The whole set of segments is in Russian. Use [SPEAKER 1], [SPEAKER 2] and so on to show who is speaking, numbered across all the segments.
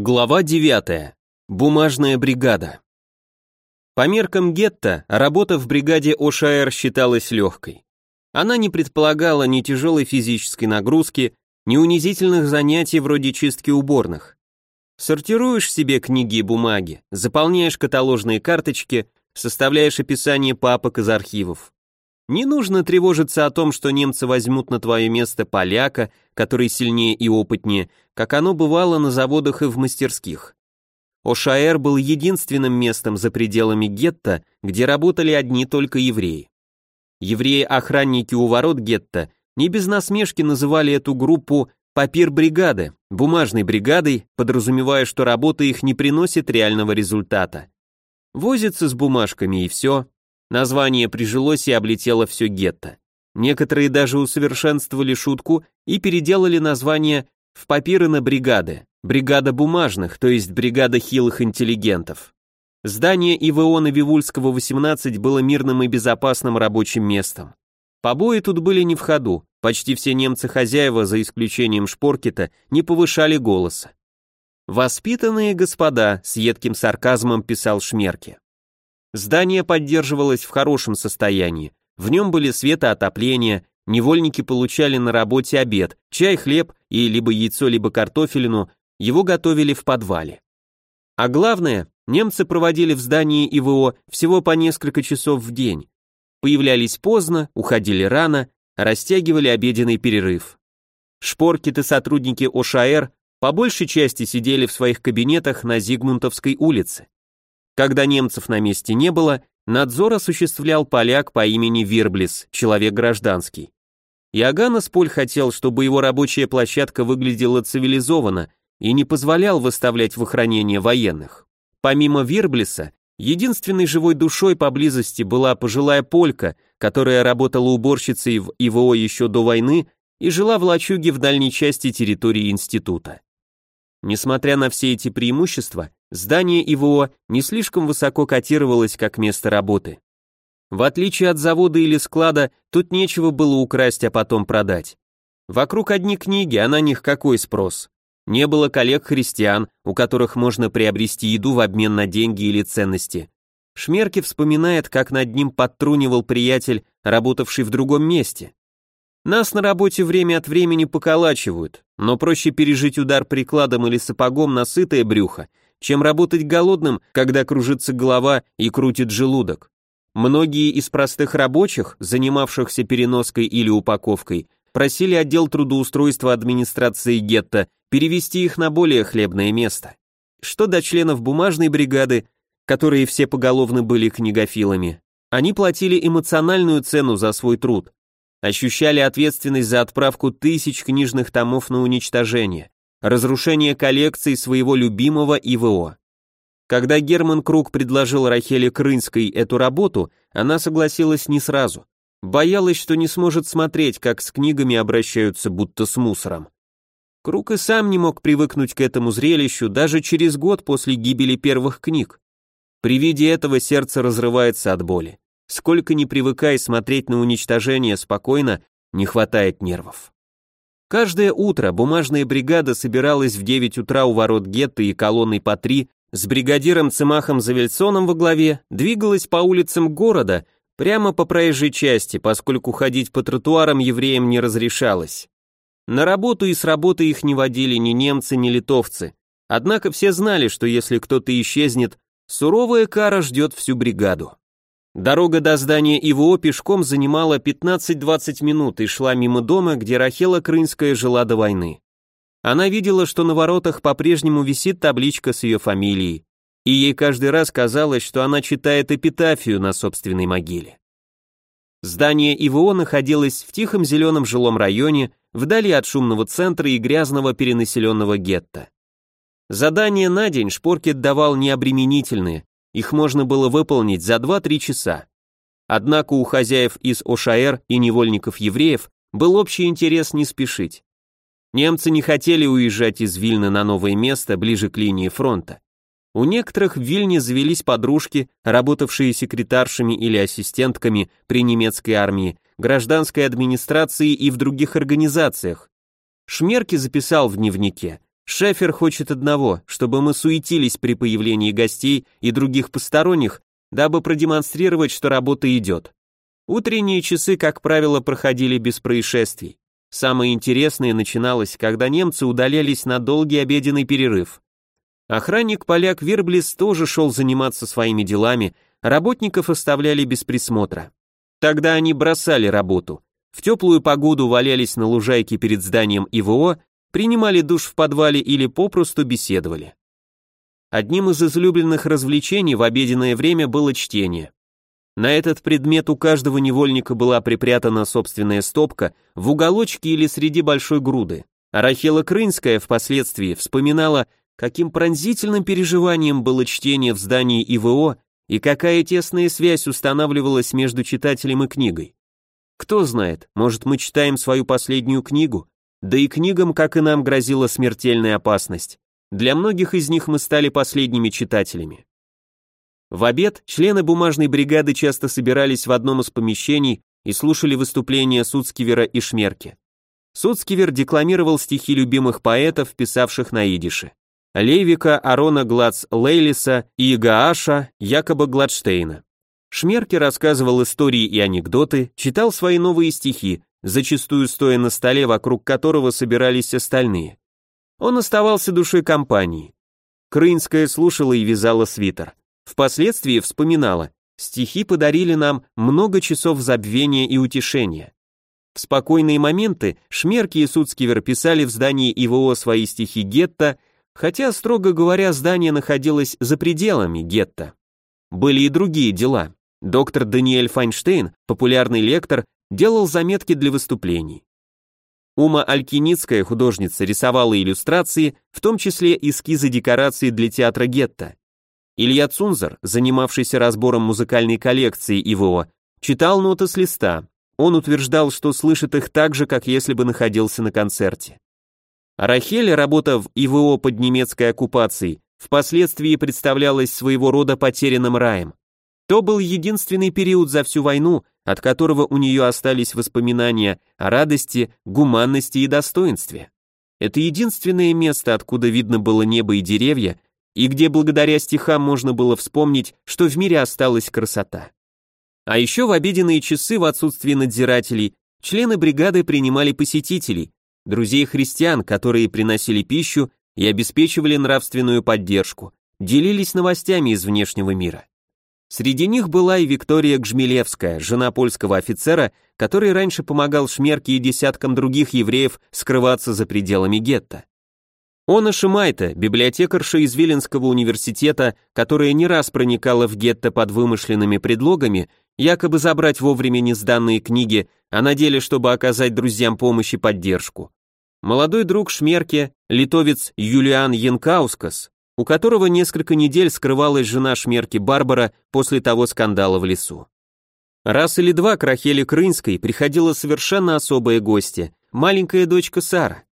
[SPEAKER 1] Глава 9. Бумажная бригада. По меркам гетто, работа в бригаде ОШР считалась легкой. Она не предполагала ни тяжелой физической нагрузки, ни унизительных занятий вроде чистки уборных. Сортируешь себе книги и бумаги, заполняешь каталожные карточки, составляешь описание папок из архивов. Не нужно тревожиться о том, что немцы возьмут на твое место поляка, который сильнее и опытнее, как оно бывало на заводах и в мастерских. Ошаэр был единственным местом за пределами гетто, где работали одни только евреи. Евреи-охранники у ворот гетто не без насмешки называли эту группу папир-бригады, бумажной бригадой, подразумевая, что работа их не приносит реального результата. Возится с бумажками и все, Название прижилось и облетело все гетто. Некоторые даже усовершенствовали шутку и переделали название в папиры бригады, бригада бумажных, то есть бригада хилых интеллигентов. Здание ИВО на Вивульского 18 было мирным и безопасным рабочим местом. Побои тут были не в ходу, почти все немцы-хозяева, за исключением Шпоркета, не повышали голоса. «Воспитанные господа», — с едким сарказмом писал Шмерке. Здание поддерживалось в хорошем состоянии, в нем были свет и отопление, невольники получали на работе обед, чай, хлеб и либо яйцо, либо картофелину, его готовили в подвале. А главное, немцы проводили в здании ИВО всего по несколько часов в день. Появлялись поздно, уходили рано, растягивали обеденный перерыв. Шпоркеты сотрудники ОШАР по большей части сидели в своих кабинетах на Зигмунтовской улице. Когда немцев на месте не было, надзор осуществлял поляк по имени Вирблис, человек гражданский. Иоганн Поль хотел, чтобы его рабочая площадка выглядела цивилизованно и не позволял выставлять в охранение военных. Помимо Вирблиса, единственной живой душой поблизости была пожилая полька, которая работала уборщицей в ИВО еще до войны и жила в лачуге в дальней части территории института. Несмотря на все эти преимущества, Здание ИВО не слишком высоко котировалось как место работы. В отличие от завода или склада, тут нечего было украсть, а потом продать. Вокруг одни книги, а на них какой спрос? Не было коллег-христиан, у которых можно приобрести еду в обмен на деньги или ценности. Шмерки вспоминает, как над ним подтрунивал приятель, работавший в другом месте. Нас на работе время от времени поколачивают, но проще пережить удар прикладом или сапогом на сытое брюхо, чем работать голодным, когда кружится голова и крутит желудок. Многие из простых рабочих, занимавшихся переноской или упаковкой, просили отдел трудоустройства администрации гетто перевести их на более хлебное место. Что до членов бумажной бригады, которые все поголовно были книгофилами, они платили эмоциональную цену за свой труд, ощущали ответственность за отправку тысяч книжных томов на уничтожение, разрушение коллекции своего любимого ИВО. Когда Герман Круг предложил Рахеле Крынской эту работу, она согласилась не сразу. Боялась, что не сможет смотреть, как с книгами обращаются будто с мусором. Круг и сам не мог привыкнуть к этому зрелищу даже через год после гибели первых книг. При виде этого сердце разрывается от боли. Сколько ни привыкай смотреть на уничтожение спокойно, не хватает нервов. Каждое утро бумажная бригада собиралась в 9 утра у ворот гетто и колонной по три, с бригадиром Цимахом Завельсоном во главе, двигалась по улицам города, прямо по проезжей части, поскольку ходить по тротуарам евреям не разрешалось. На работу и с работы их не водили ни немцы, ни литовцы. Однако все знали, что если кто-то исчезнет, суровая кара ждет всю бригаду. Дорога до здания ИВО пешком занимала 15-20 минут и шла мимо дома, где Рахела Крынская жила до войны. Она видела, что на воротах по-прежнему висит табличка с ее фамилией, и ей каждый раз казалось, что она читает эпитафию на собственной могиле. Здание ИВО находилось в тихом зеленом жилом районе, вдали от шумного центра и грязного перенаселенного гетто. Задания на день Шпоркет давал необременительные, их можно было выполнить за 2-3 часа. Однако у хозяев из ОШАР и невольников евреев был общий интерес не спешить. Немцы не хотели уезжать из Вильны на новое место ближе к линии фронта. У некоторых в Вильне завелись подружки, работавшие секретаршами или ассистентками при немецкой армии, гражданской администрации и в других организациях. Шмерки записал в дневнике, Шефер хочет одного, чтобы мы суетились при появлении гостей и других посторонних, дабы продемонстрировать, что работа идет. Утренние часы, как правило, проходили без происшествий. Самое интересное начиналось, когда немцы удалялись на долгий обеденный перерыв. Охранник-поляк Верблис тоже шел заниматься своими делами, работников оставляли без присмотра. Тогда они бросали работу. В теплую погоду валялись на лужайке перед зданием ИВО, принимали душ в подвале или попросту беседовали. Одним из излюбленных развлечений в обеденное время было чтение. На этот предмет у каждого невольника была припрятана собственная стопка в уголочке или среди большой груды. А Крынская впоследствии вспоминала, каким пронзительным переживанием было чтение в здании ИВО и какая тесная связь устанавливалась между читателем и книгой. Кто знает, может мы читаем свою последнюю книгу, да и книгам, как и нам, грозила смертельная опасность. Для многих из них мы стали последними читателями. В обед члены бумажной бригады часто собирались в одном из помещений и слушали выступления Суцкивера и Шмерки. Суцкивер декламировал стихи любимых поэтов, писавших на идише. Лейвика, Арона Гладс Лейлиса и Игааша, Якоба Гладштейна. Шмерки рассказывал истории и анекдоты, читал свои новые стихи, зачастую стоя на столе, вокруг которого собирались остальные. Он оставался душой компании. Крынская слушала и вязала свитер. Впоследствии вспоминала, стихи подарили нам много часов забвения и утешения. В спокойные моменты Шмерки и Суцкивер писали в здании ИВО свои стихи гетто, хотя, строго говоря, здание находилось за пределами гетто. Были и другие дела. Доктор Даниэль Файнштейн, популярный лектор, делал заметки для выступлений. Ума Алькиницкая, художница, рисовала иллюстрации, в том числе эскизы декораций для театра гетто. Илья Цунзер, занимавшийся разбором музыкальной коллекции ИВО, читал ноты с листа. Он утверждал, что слышит их так же, как если бы находился на концерте. Рахель, работа в ИВО под немецкой оккупацией, впоследствии представлялась своего рода потерянным раем. То был единственный период за всю войну, от которого у нее остались воспоминания о радости, гуманности и достоинстве. Это единственное место, откуда видно было небо и деревья, и где благодаря стихам можно было вспомнить, что в мире осталась красота. А еще в обеденные часы в отсутствии надзирателей члены бригады принимали посетителей, друзей христиан, которые приносили пищу и обеспечивали нравственную поддержку, делились новостями из внешнего мира. Среди них была и Виктория Гжмелевская, жена польского офицера, который раньше помогал Шмерке и десяткам других евреев скрываться за пределами гетто. Она Шимайта, библиотекарша из Виленского университета, которая не раз проникала в гетто под вымышленными предлогами, якобы забрать вовремя несданные книги, а на деле, чтобы оказать друзьям помощь и поддержку. Молодой друг Шмерке, литовец Юлиан Янкаускас, у которого несколько недель скрывалась жена Шмерки Барбара после того скандала в лесу. Раз или два к Рахеле Крынской приходила совершенно особая гостья, маленькая дочка Сара.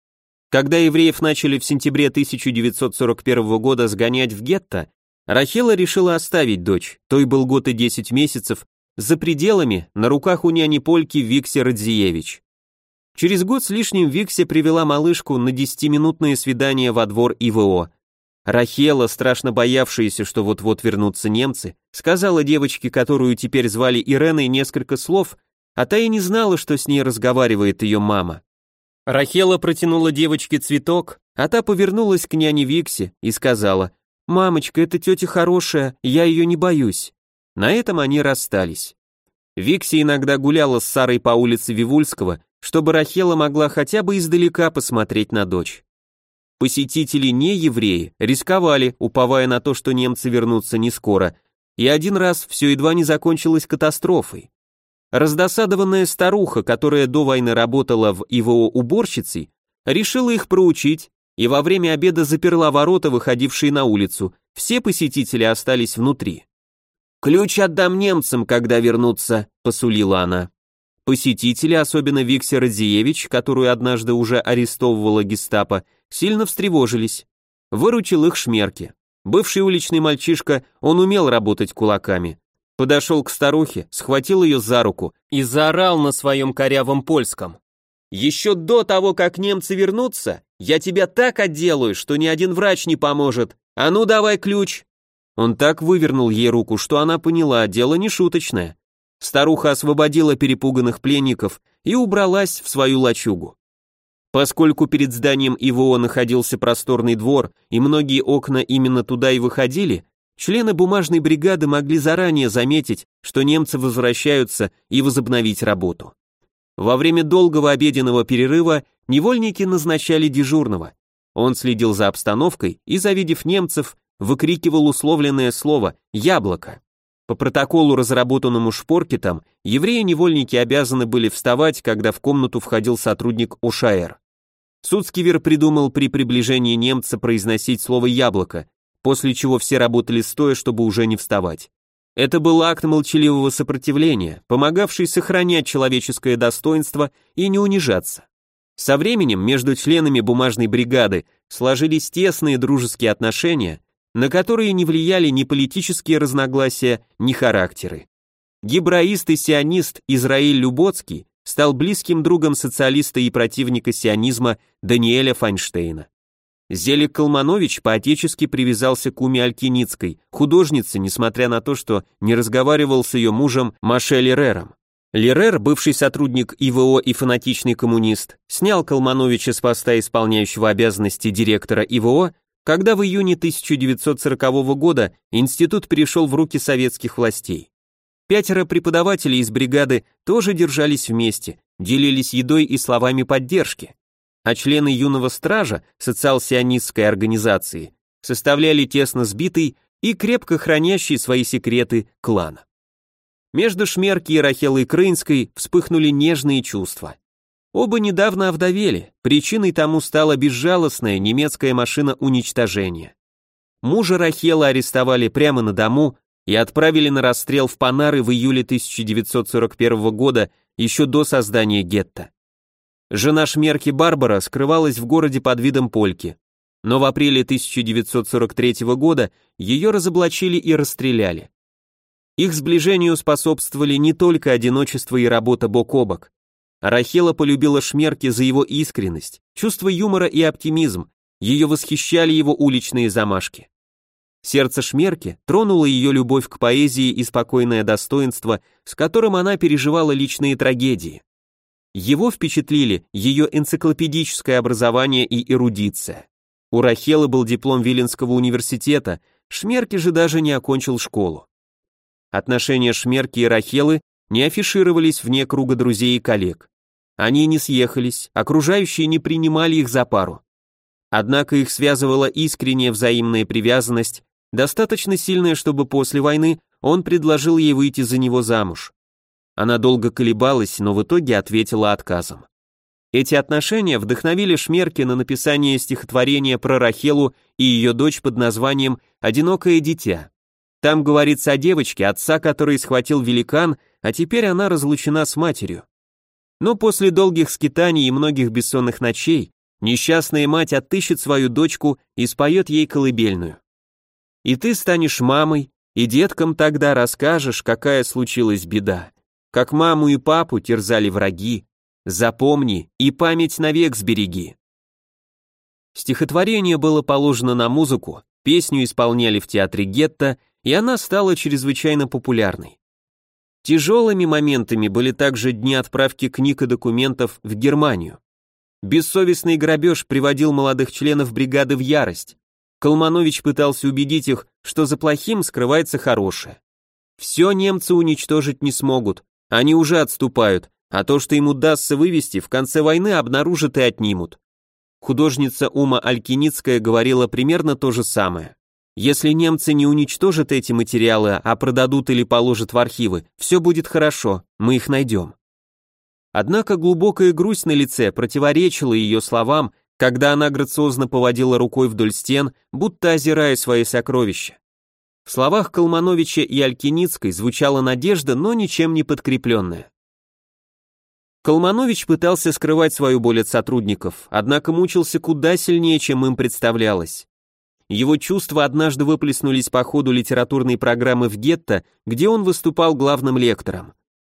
[SPEAKER 1] Когда евреев начали в сентябре 1941 года сгонять в гетто, Рахела решила оставить дочь, той был год и 10 месяцев, за пределами, на руках у няни Польки Виксе Радзиевич. Через год с лишним Виксе привела малышку на 10-минутное свидание во двор ИВО, Рахела, страшно боявшаяся, что вот-вот вернутся немцы, сказала девочке, которую теперь звали Иреной, несколько слов, а та и не знала, что с ней разговаривает ее мама. Рахела протянула девочке цветок, а та повернулась к няне Виксе и сказала, «Мамочка, это тетя хорошая, я ее не боюсь». На этом они расстались. Викси иногда гуляла с Сарой по улице Вивульского, чтобы Рахела могла хотя бы издалека посмотреть на дочь. Посетители не евреи рисковали, уповая на то, что немцы вернутся не скоро, и один раз все едва не закончилось катастрофой. Раздосадованная старуха, которая до войны работала в ИВО уборщицей, решила их проучить и во время обеда заперла ворота, выходившие на улицу. Все посетители остались внутри. «Ключ отдам немцам, когда вернутся», — посулила она. Посетители, особенно Виксер Радзиевич, которую однажды уже арестовывала гестапо, сильно встревожились. Выручил их шмерки. Бывший уличный мальчишка, он умел работать кулаками. Подошел к старухе, схватил ее за руку и заорал на своем корявом польском. «Еще до того, как немцы вернутся, Я тебя так отделаю, что ни один врач не поможет. А ну давай ключ!» Он так вывернул ей руку, что она поняла, дело не шуточное. Старуха освободила перепуганных пленников и убралась в свою лачугу. Поскольку перед зданием ИВО находился просторный двор, и многие окна именно туда и выходили, члены бумажной бригады могли заранее заметить, что немцы возвращаются и возобновить работу. Во время долгого обеденного перерыва невольники назначали дежурного. Он следил за обстановкой и, завидев немцев, выкрикивал условленное слово «яблоко». По протоколу, разработанному Шпоркетом, евреи-невольники обязаны были вставать, когда в комнату входил сотрудник ОШАЭР. Суцкивер придумал при приближении немца произносить слово «яблоко», после чего все работали стоя, чтобы уже не вставать. Это был акт молчаливого сопротивления, помогавший сохранять человеческое достоинство и не унижаться. Со временем между членами бумажной бригады сложились тесные дружеские отношения, на которые не влияли ни политические разногласия, ни характеры. Гибраист и сионист Израиль Люботский стал близким другом социалиста и противника сионизма Даниэля Файнштейна. Зелик Калманович поотечески привязался к Уме Алькиницкой, художнице, несмотря на то, что не разговаривал с ее мужем Маше Лерером. Лерер, бывший сотрудник ИВО и фанатичный коммунист, снял Калмановича с поста исполняющего обязанности директора ИВО когда в июне 1940 года институт перешел в руки советских властей. Пятеро преподавателей из бригады тоже держались вместе, делились едой и словами поддержки, а члены юного стража, социал-сионистской организации, составляли тесно сбитый и крепко хранящий свои секреты клан. Между Шмерки и Рахелой Крынской вспыхнули нежные чувства. Оба недавно овдовели, причиной тому стала безжалостная немецкая машина уничтожения. Мужа Рахела арестовали прямо на дому и отправили на расстрел в Панары в июле 1941 года, еще до создания гетто. Жена Шмерки Барбара скрывалась в городе под видом польки, но в апреле 1943 года ее разоблачили и расстреляли. Их сближению способствовали не только одиночество и работа бок о бок, Рахела полюбила Шмерки за его искренность, чувство юмора и оптимизм, ее восхищали его уличные замашки. Сердце Шмерки тронуло ее любовь к поэзии и спокойное достоинство, с которым она переживала личные трагедии. Его впечатлили ее энциклопедическое образование и эрудиция. У Рахелы был диплом Виленского университета, Шмерки же даже не окончил школу. Отношения Шмерки и Рахелы не афишировались вне круга друзей и коллег. Они не съехались, окружающие не принимали их за пару. Однако их связывала искренняя взаимная привязанность, достаточно сильная, чтобы после войны он предложил ей выйти за него замуж. Она долго колебалась, но в итоге ответила отказом. Эти отношения вдохновили Шмерки на написание стихотворения про Рахелу и ее дочь под названием «Одинокое дитя». Там говорится о девочке, отца которой схватил великан, а теперь она разлучена с матерью. Но после долгих скитаний и многих бессонных ночей несчастная мать отыщет свою дочку и споет ей колыбельную. И ты станешь мамой, и деткам тогда расскажешь, какая случилась беда, как маму и папу терзали враги, запомни и память навек сбереги. Стихотворение было положено на музыку, песню исполняли в театре гетто, и она стала чрезвычайно популярной. Тяжелыми моментами были также дни отправки книг и документов в Германию. Бессовестный грабеж приводил молодых членов бригады в ярость. Колманович пытался убедить их, что за плохим скрывается хорошее. Все немцы уничтожить не смогут, они уже отступают, а то, что им удастся вывести, в конце войны обнаружат и отнимут. Художница Ума Алькиницкая говорила примерно то же самое. Если немцы не уничтожат эти материалы, а продадут или положат в архивы, все будет хорошо, мы их найдем. Однако глубокая грусть на лице противоречила ее словам, когда она грациозно поводила рукой вдоль стен, будто озирая свои сокровища. В словах Колмановича и Алькиницкой звучала надежда, но ничем не подкрепленная. Колманович пытался скрывать свою боль от сотрудников, однако мучился куда сильнее, чем им представлялось. Его чувства однажды выплеснулись по ходу литературной программы в гетто, где он выступал главным лектором.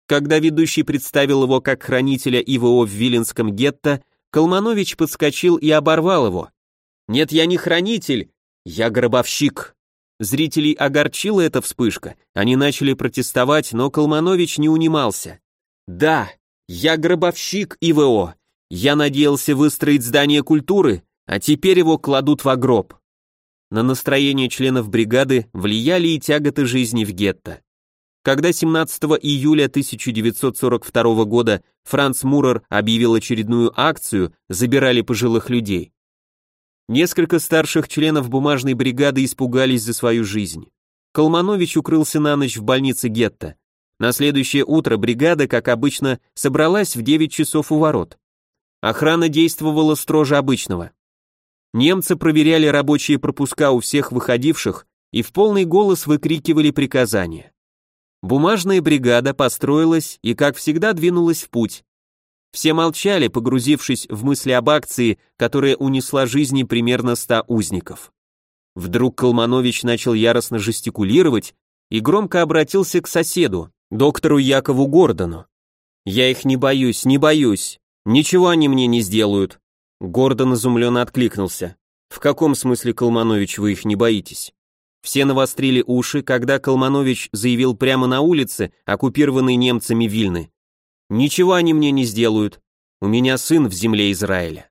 [SPEAKER 1] Когда ведущий представил его как хранителя ИВО в Виленском гетто, Колманович подскочил и оборвал его. «Нет, я не хранитель, я гробовщик». Зрителей огорчила эта вспышка, они начали протестовать, но Колманович не унимался. «Да, я гробовщик ИВО. Я надеялся выстроить здание культуры, а теперь его кладут в гроб». На настроение членов бригады влияли и тяготы жизни в гетто. Когда 17 июля 1942 года Франц Мурер объявил очередную акцию «Забирали пожилых людей», несколько старших членов бумажной бригады испугались за свою жизнь. Колманович укрылся на ночь в больнице гетто. На следующее утро бригада, как обычно, собралась в 9 часов у ворот. Охрана действовала строже обычного. Немцы проверяли рабочие пропуска у всех выходивших и в полный голос выкрикивали приказания. Бумажная бригада построилась и, как всегда, двинулась в путь. Все молчали, погрузившись в мысли об акции, которая унесла жизни примерно ста узников. Вдруг Колманович начал яростно жестикулировать и громко обратился к соседу, доктору Якову Гордону. «Я их не боюсь, не боюсь. Ничего они мне не сделают». Гордон изумленно откликнулся. «В каком смысле, Колманович, вы их не боитесь?» Все навострили уши, когда Колманович заявил прямо на улице, оккупированной немцами Вильны. «Ничего они мне не сделают. У меня сын в земле Израиля».